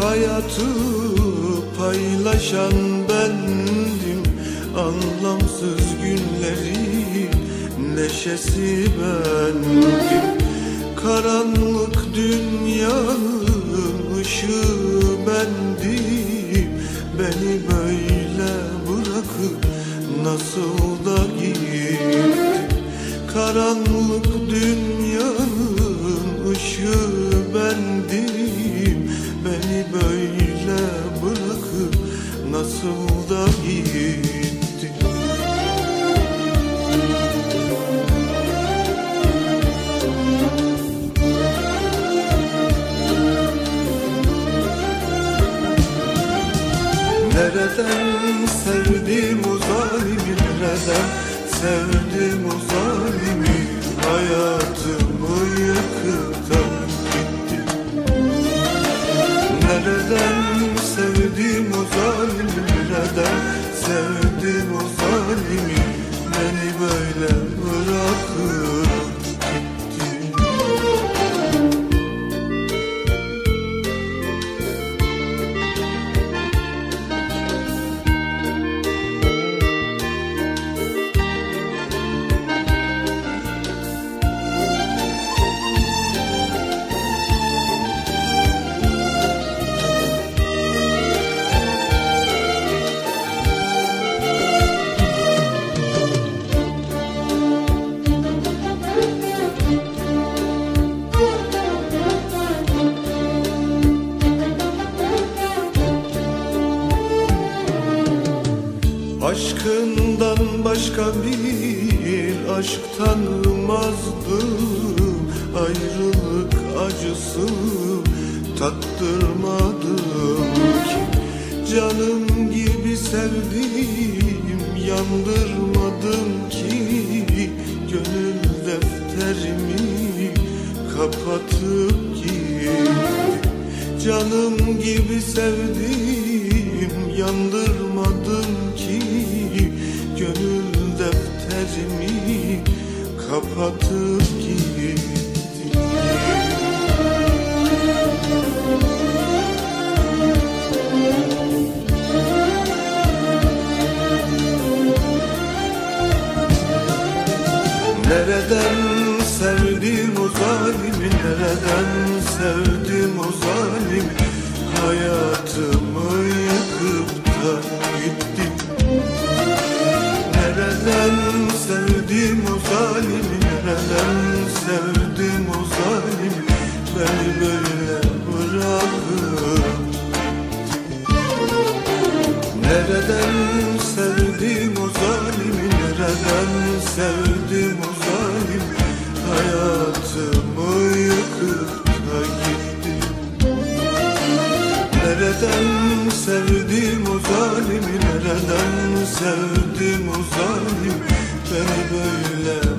hayatı paylaşan bendim. Anlamsız günleri neşesi bendim. Karanlık dünyanın ışığı bendim. Beni böyle bırakıp nasıl da gitti Karanlık dünyanın Nereden sevdim o zalimi nereden sevdim o zalimi? Hayatımı yıkıp da gitti Nereden sevdim o zalimi nereden sevdim o zalimi? Beni böyle Aşkından başka bir aşk tanımazdım. Ayrılık acısı tattırmadım ki. Canım gibi sevdim yandırmadım ki. Gönül defterimi kapatıp gitti Canım gibi sevdim yandırmadım ki Gönül defterimi kapatıp gitti Nereden sevdim o zalimi Nereden sevdim o zalimi? Hayatımı yıkıp da sevdim o zalimi Nereler sevdim o zalimi? Beni böyle bırakıp Nereden sevdim o zalimi Nereden sevdim o zalimi? Hayatımı yıkıp da gittim. Nereden sevdim o zalimi Nereden sevdim o zalimi? beni böyle.